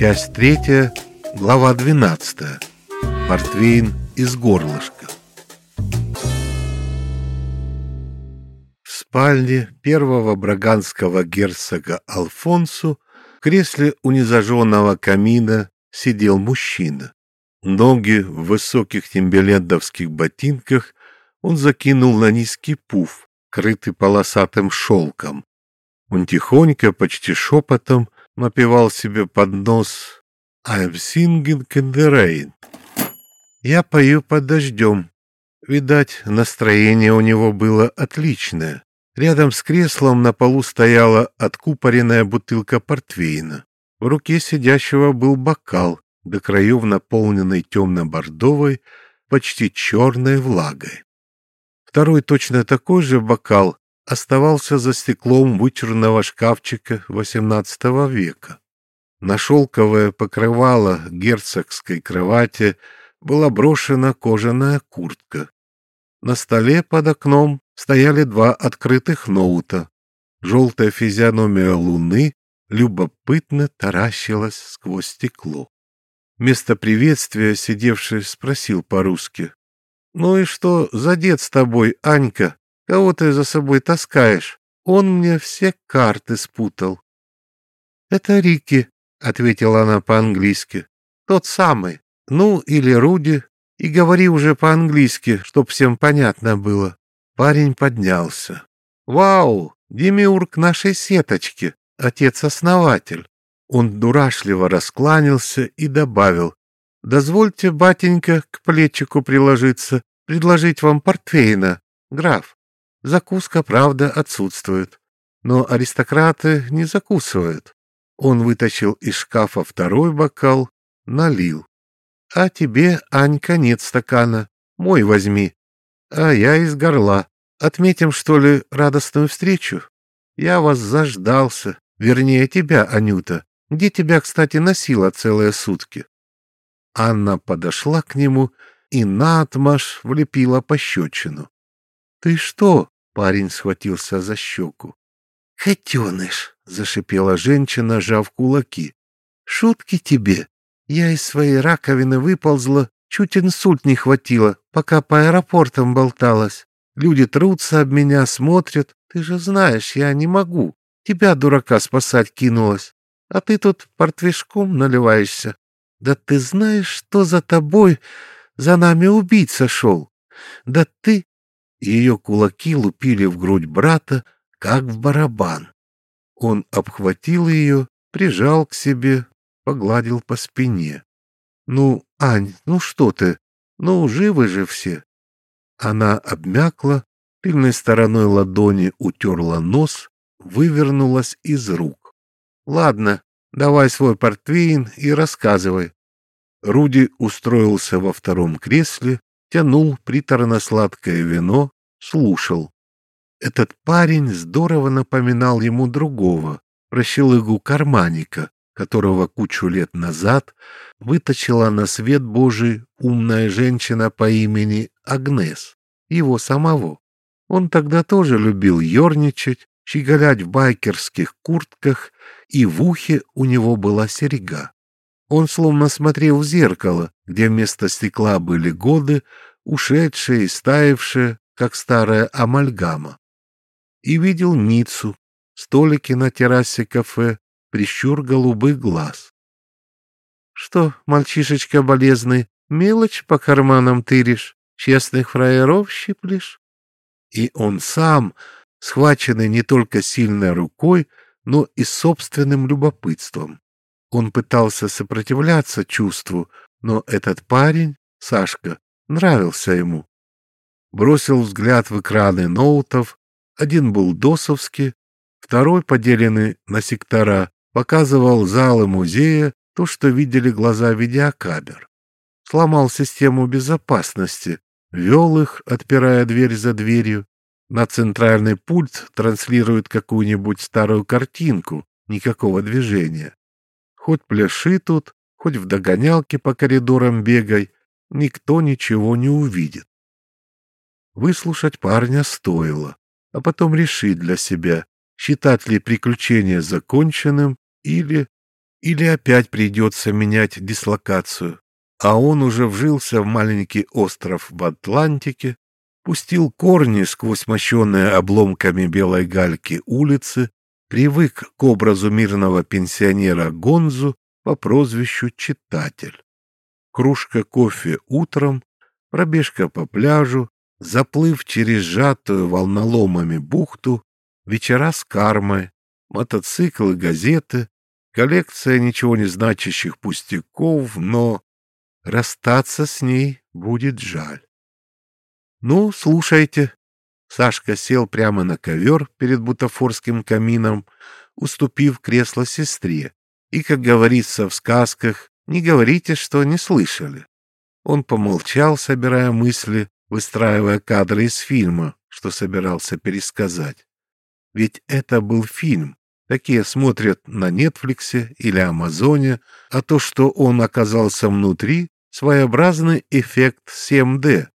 Часть третья, глава двенадцатая. Портвейн из горлышка. В спальне первого браганского герцога Алфонсу в кресле у незажженного камина сидел мужчина. Ноги в высоких тембелендовских ботинках он закинул на низкий пуф, крытый полосатым шелком. Он тихонько, почти шепотом, напевал себе под нос «I'm singing in the rain». «Я пою под дождем». Видать, настроение у него было отличное. Рядом с креслом на полу стояла откупоренная бутылка портвейна. В руке сидящего был бокал, до краев наполненный темно-бордовой, почти черной влагой. Второй точно такой же бокал оставался за стеклом вычурного шкафчика XVIII века. На шелковое покрывало герцогской кровати была брошена кожаная куртка. На столе под окном стояли два открытых ноута. Желтая физиономия луны любопытно таращилась сквозь стекло. Вместо приветствия сидевший спросил по-русски. «Ну и что за дед с тобой, Анька? Кого ты за собой таскаешь? Он мне все карты спутал». «Это Рики», — ответила она по-английски. «Тот самый. Ну, или Руди. И говори уже по-английски, чтоб всем понятно было». Парень поднялся. «Вау! Демиург нашей сеточки, отец-основатель. Он дурашливо раскланялся и добавил, «Дозвольте, батенька, к плечику приложиться, предложить вам портвейна, граф. Закуска, правда, отсутствует, но аристократы не закусывают». Он вытащил из шкафа второй бокал, налил. «А тебе, Анька, нет стакана. Мой возьми. А я из горла. Отметим, что ли, радостную встречу? Я вас заждался. Вернее, тебя, Анюта. Где тебя, кстати, носила целые сутки?» Анна подошла к нему и наотмашь влепила пощечину. «Ты что?» — парень схватился за щеку. «Хотеныш!» — зашипела женщина, жав кулаки. «Шутки тебе! Я из своей раковины выползла, чуть инсульт не хватило, пока по аэропортам болталась. Люди трутся об меня, смотрят. Ты же знаешь, я не могу. Тебя, дурака, спасать кинулась а ты тут портвишком наливаешься. Да ты знаешь, что за тобой, за нами убийца шел? Да ты...» Ее кулаки лупили в грудь брата, как в барабан. Он обхватил ее, прижал к себе, погладил по спине. «Ну, Ань, ну что ты? Ну, живы же все!» Она обмякла, тыльной стороной ладони утерла нос, вывернулась из рук. Ладно, давай свой портвейн и рассказывай. Руди устроился во втором кресле, тянул приторно-сладкое вино, слушал. Этот парень здорово напоминал ему другого, прощелыгу карманика, которого кучу лет назад вытащила на свет Божий умная женщина по имени Агнес, его самого. Он тогда тоже любил ерничать, щеголять в байкерских куртках и в ухе у него была серьга. Он словно смотрел в зеркало, где вместо стекла были годы, ушедшие и стаившие, как старая амальгама. И видел Ницу, столики на террасе кафе, прищур голубых глаз. «Что, мальчишечка болезный, мелочь по карманам тыришь, честных фраеров щиплешь?» И он сам, схваченный не только сильной рукой, но и собственным любопытством. Он пытался сопротивляться чувству, но этот парень, Сашка, нравился ему. Бросил взгляд в экраны ноутов, один был досовский, второй, поделенный на сектора, показывал залы музея, то, что видели глаза видеокамер. Сломал систему безопасности, вел их, отпирая дверь за дверью, на центральный пульт транслирует какую-нибудь старую картинку, никакого движения. Хоть пляши тут, хоть в догонялке по коридорам бегай, никто ничего не увидит. Выслушать парня стоило, а потом решить для себя, считать ли приключение законченным или... или опять придется менять дислокацию. А он уже вжился в маленький остров в Атлантике, пустил корни сквозь мощенные обломками белой гальки улицы, привык к образу мирного пенсионера Гонзу по прозвищу Читатель. Кружка кофе утром, пробежка по пляжу, заплыв через сжатую волноломами бухту, вечера с кармой, мотоциклы, газеты, коллекция ничего не значащих пустяков, но расстаться с ней будет жаль. Ну, слушайте. Сашка сел прямо на ковер перед бутафорским камином, уступив кресло сестре. И, как говорится в сказках, не говорите, что не слышали. Он помолчал, собирая мысли, выстраивая кадры из фильма, что собирался пересказать. Ведь это был фильм. Такие смотрят на Нетфликсе или Амазоне, а то, что он оказался внутри, своеобразный эффект 7D.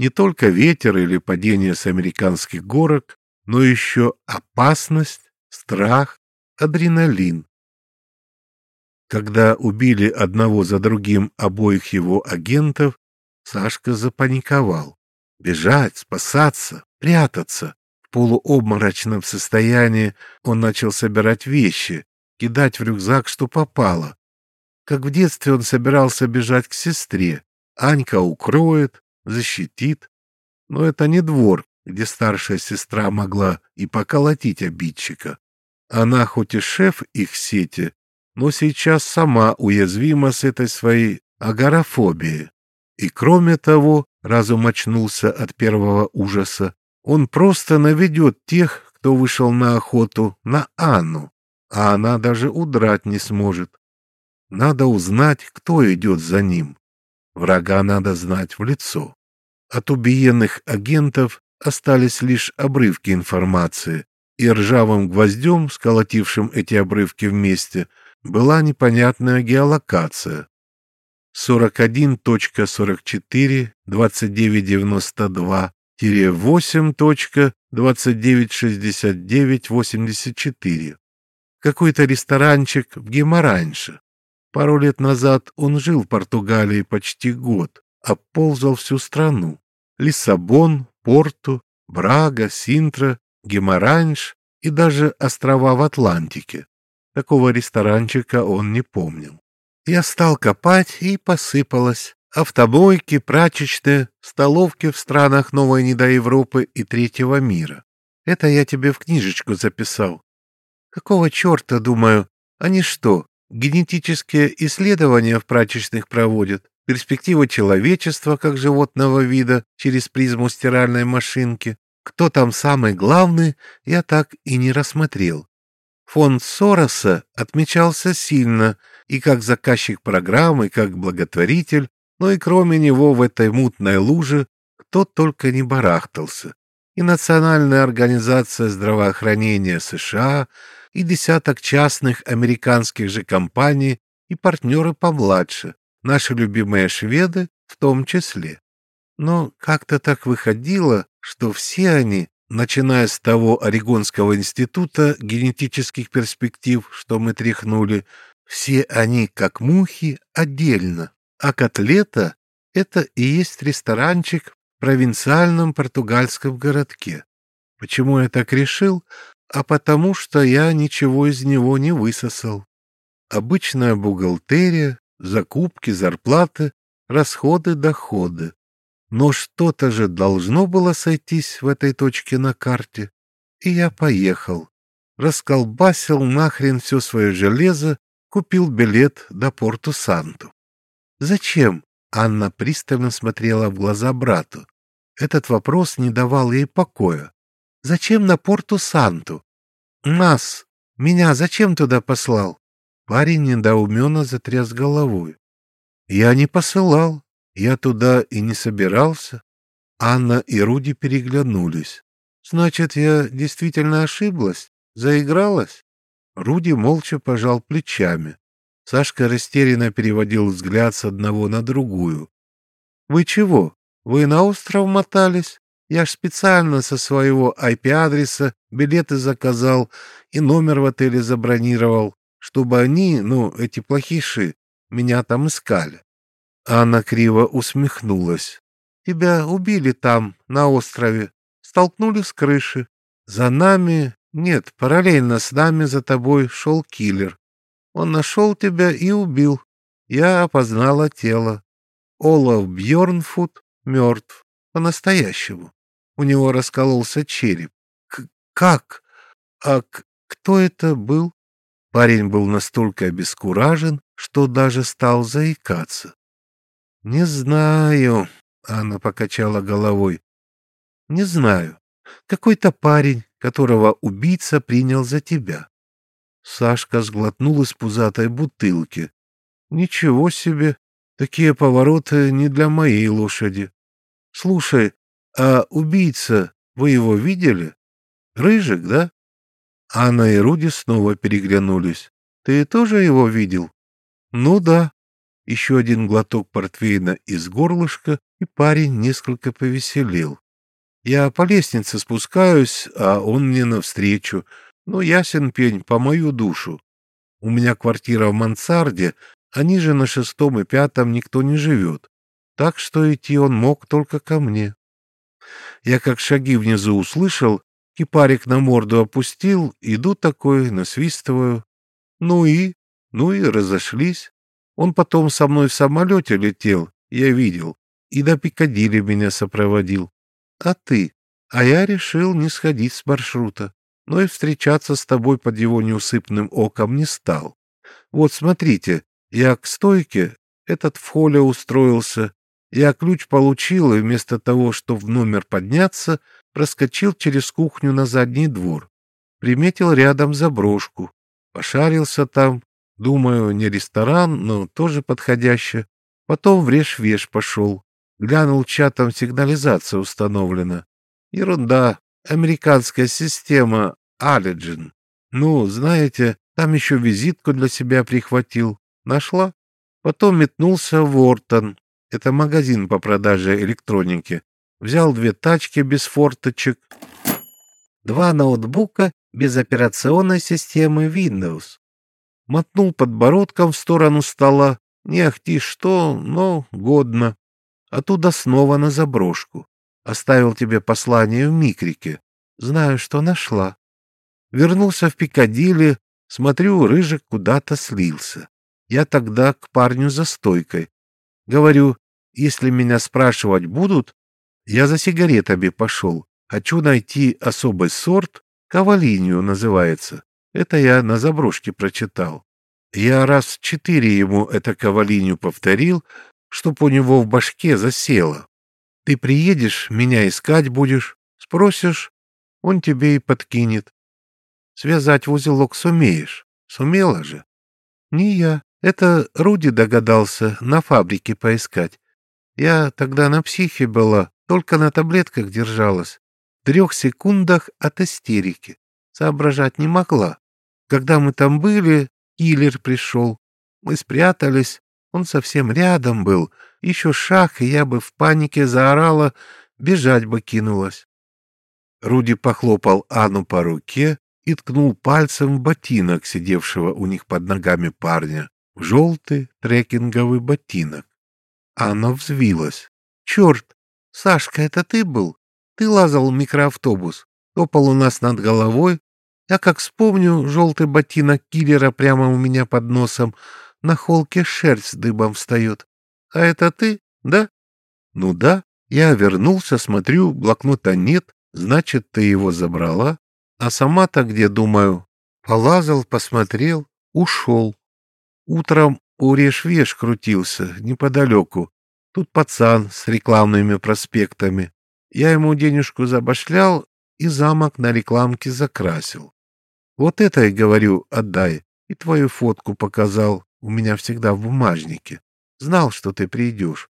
Не только ветер или падение с американских горок, но еще опасность, страх, адреналин. Когда убили одного за другим обоих его агентов, Сашка запаниковал. Бежать, спасаться, прятаться. В полуобморочном состоянии он начал собирать вещи, кидать в рюкзак, что попало. Как в детстве он собирался бежать к сестре. Анька укроет, защитит. Но это не двор, где старшая сестра могла и поколотить обидчика. Она хоть и шеф их сети, но сейчас сама уязвима с этой своей агорафобией. И кроме того, разум очнулся от первого ужаса, он просто наведет тех, кто вышел на охоту, на Анну, а она даже удрать не сможет. Надо узнать, кто идет за ним. Врага надо знать в лицо. От убиенных агентов остались лишь обрывки информации, и ржавым гвоздем, сколотившим эти обрывки вместе, была непонятная геолокация. 41.44, 2992-8.2969-84. Какой-то ресторанчик в Гемораньше. Пару лет назад он жил в Португалии почти год, обползал всю страну. Лиссабон, Порту, Брага, Синтра, Гемораньш и даже острова в Атлантике. Такого ресторанчика он не помнил. Я стал копать, и посыпалось. Автобойки, прачечные, столовки в странах Новой Недоевропы и Третьего мира. Это я тебе в книжечку записал. Какого черта, думаю, они что, генетические исследования в прачечных проводят? Перспектива человечества как животного вида через призму стиральной машинки? Кто там самый главный, я так и не рассмотрел. Фонд Сороса отмечался сильно и как заказчик программы, и как благотворитель, но и кроме него в этой мутной луже кто только не барахтался. И Национальная организация здравоохранения США, и десяток частных американских же компаний, и партнеры помладше, наши любимые шведы в том числе. Но как-то так выходило, что все они начиная с того Орегонского института генетических перспектив, что мы тряхнули, все они, как мухи, отдельно, а котлета — это и есть ресторанчик в провинциальном португальском городке. Почему я так решил? А потому что я ничего из него не высосал. Обычная бухгалтерия, закупки, зарплаты, расходы, доходы. Но что-то же должно было сойтись в этой точке на карте. И я поехал. Расколбасил нахрен все свое железо, купил билет до Порту-Санту. «Зачем?» — Анна пристально смотрела в глаза брату. Этот вопрос не давал ей покоя. «Зачем на Порту-Санту?» «Нас! Меня зачем туда послал?» Парень недоуменно затряс головой. «Я не посылал. Я туда и не собирался. Анна и Руди переглянулись. Значит, я действительно ошиблась? Заигралась? Руди молча пожал плечами. Сашка растерянно переводил взгляд с одного на другую. «Вы чего? Вы на остров мотались? Я ж специально со своего IP-адреса билеты заказал и номер в отеле забронировал. чтобы они, ну, эти плохиши, меня там искали. Анна криво усмехнулась. Тебя убили там, на острове, столкнули с крыши. За нами, нет, параллельно с нами за тобой шел киллер. Он нашел тебя и убил. Я опознала тело. Олаф Бьорнфуд мертв. По-настоящему. У него раскололся череп. К как? А кто это был? Парень был настолько обескуражен, что даже стал заикаться. «Не знаю», — Анна покачала головой. «Не знаю. Какой-то парень, которого убийца принял за тебя». Сашка сглотнул из пузатой бутылки. «Ничего себе! Такие повороты не для моей лошади. Слушай, а убийца, вы его видели? Рыжик, да?» Анна и Руди снова переглянулись. «Ты тоже его видел?» «Ну да». Еще один глоток портвейна из горлышка, и парень несколько повеселел. «Я по лестнице спускаюсь, а он мне навстречу. Ну, ясен пень, по мою душу. У меня квартира в мансарде, а ниже на шестом и пятом никто не живет. Так что идти он мог только ко мне. Я как шаги внизу услышал, Кипарик на морду опустил, иду такой, насвистываю. Ну и? Ну и разошлись. Он потом со мной в самолете летел, я видел, и до Пикадилли меня сопроводил. А ты? А я решил не сходить с маршрута, но и встречаться с тобой под его неусыпным оком не стал. Вот смотрите, я к стойке, этот в холле устроился, я ключ получил, и вместо того, чтобы в номер подняться, проскочил через кухню на задний двор. Приметил рядом заброшку. Пошарился там. Думаю, не ресторан, но тоже подходяще. Потом в режь-веш пошел. Глянул, чья там сигнализация установлена. Ерунда. Американская система Allergen. Ну, знаете, там еще визитку для себя прихватил. Нашла? Потом метнулся в Ортон. Это магазин по продаже электроники взял две тачки без форточек, два ноутбука без операционной системы Windows. Мотнул подбородком в сторону стола. Не ахти что, но годно. Оттуда снова на заброшку. Оставил тебе послание в микрике. Знаю, что нашла. Вернулся в Пикадилли, смотрю, Рыжик куда-то слился. Я тогда к парню за стойкой. Говорю, если меня спрашивать будут, я за сигаретами пошел. Хочу найти особый сорт, кавалинию называется. Это я на заброшке прочитал. Я раз четыре ему это кавалинию повторил, чтоб у него в башке засело. Ты приедешь, меня искать будешь, спросишь, он тебе и подкинет. Связать в узелок сумеешь. Сумела же? Не я. Это Руди догадался на фабрике поискать. Я тогда на психе была, только на таблетках держалась. В трех секундах от истерики. Соображать не могла. Когда мы там были, киллер пришел. Мы спрятались. Он совсем рядом был. Еще шаг, и я бы в панике заорала, бежать бы кинулась. Руди похлопал Анну по руке и ткнул пальцем в ботинок, сидевшего у них под ногами парня, желтый трекинговый ботинок. Анна взвилась. «Черт, Сашка, это ты был? Ты лазал в микроавтобус, топал у нас над головой. Я как вспомню желтый ботинок киллера прямо у меня под носом, на холке шерсть дыбом встает. А это ты, да? Ну да. Я вернулся, смотрю, блокнота нет, значит, ты его забрала. А сама-то где, думаю? Полазал, посмотрел, ушел. Утром у Решвеш крутился, неподалеку. Тут пацан с рекламными проспектами. Я ему денежку забашлял и замок на рекламке закрасил. Вот это и говорю, отдай. И твою фотку показал. У меня всегда в бумажнике. Знал, что ты придешь.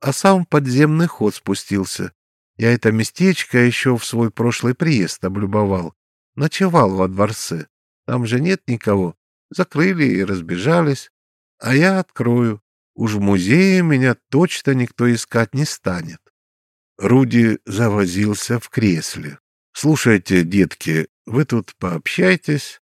А сам в подземный ход спустился. Я это местечко еще в свой прошлый приезд облюбовал. Ночевал во дворце. Там же нет никого. Закрыли и разбежались. А я открою. Уж в музее меня точно никто искать не станет. Руди завозился в кресле. Слушайте, детки, вы тут пообщайтесь.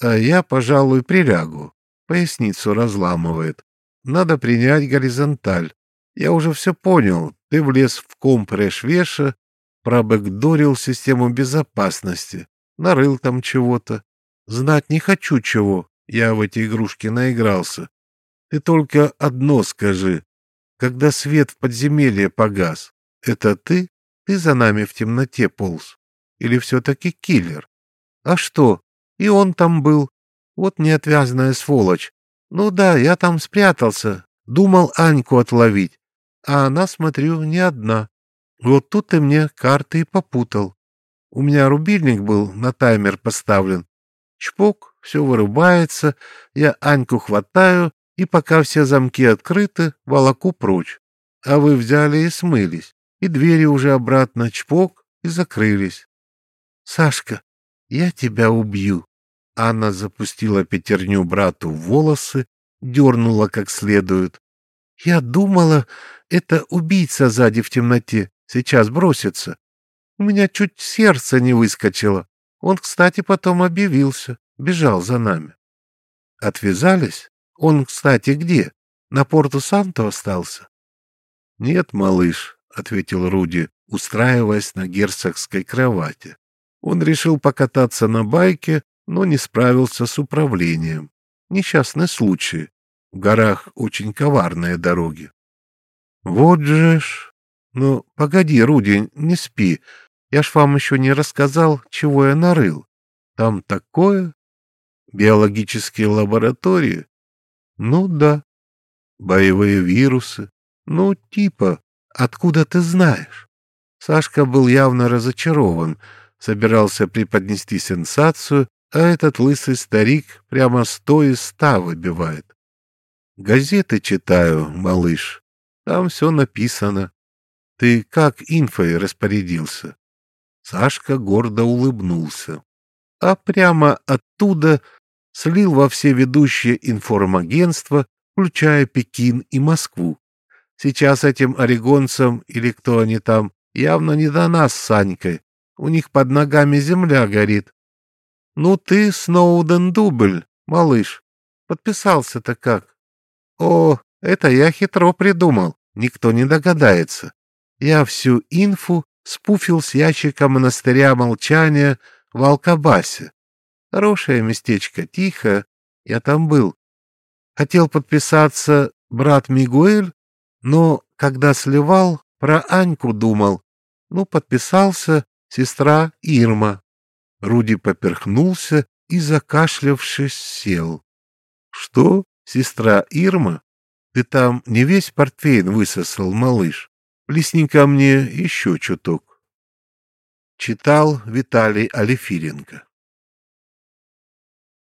А я, пожалуй, прилягу. Поясницу разламывает. Надо принять горизонталь. Я уже все понял. Ты влез в компресс веша, пробэкдорил систему безопасности, нарыл там чего-то. Знать не хочу чего. Я в эти игрушки наигрался. Ты только одно скажи. Когда свет в подземелье погас, это ты? Ты за нами в темноте полз? Или все-таки киллер? А что? И он там был. Вот неотвязная сволочь. Ну да, я там спрятался. Думал Аньку отловить. А она, смотрю, не одна. Вот тут ты мне карты и попутал. У меня рубильник был на таймер поставлен. Чпок, все вырубается, я Аньку хватаю, и пока все замки открыты, волоку прочь. А вы взяли и смылись, и двери уже обратно чпок и закрылись. Сашка, я тебя убью. Анна запустила пятерню брату в волосы, дернула как следует. Я думала, это убийца сзади в темноте, сейчас бросится. У меня чуть сердце не выскочило. Он, кстати, потом объявился, бежал за нами. Отвязались? Он, кстати, где? На Порту-Санто остался? — Нет, малыш, — ответил Руди, устраиваясь на герцогской кровати. Он решил покататься на байке, но не справился с управлением. Несчастный случай. В горах очень коварные дороги. — Вот же ж... Ну, погоди, Руди, не спи. Я ж вам еще не рассказал, чего я нарыл. Там такое... Биологические лаборатории? Ну да. Боевые вирусы? Ну, типа. Откуда ты знаешь? Сашка был явно разочарован, собирался преподнести сенсацию, а этот лысый старик прямо сто из ста выбивает. Газеты читаю, малыш. Там все написано. Ты как инфой распорядился? Сашка гордо улыбнулся. А прямо оттуда слил во все ведущие информагентства, включая Пекин и Москву. Сейчас этим орегонцам, или кто они там, явно не до нас с Санькой. У них под ногами земля горит. Ну ты, Сноуден Дубль, малыш, подписался-то как? О, это я хитро придумал, никто не догадается. Я всю инфу спуфил с ящика монастыря молчания в Алкабасе. Хорошее местечко, тихо. Я там был. Хотел подписаться брат Мигуэль, но когда сливал, про Аньку думал. Ну, подписался сестра Ирма. Руди поперхнулся и, закашлявшись, сел. — Что, сестра Ирма? Ты там не весь портфейн высосал, малыш? Плесни ко мне еще чуток. Читал Виталий Алифиренко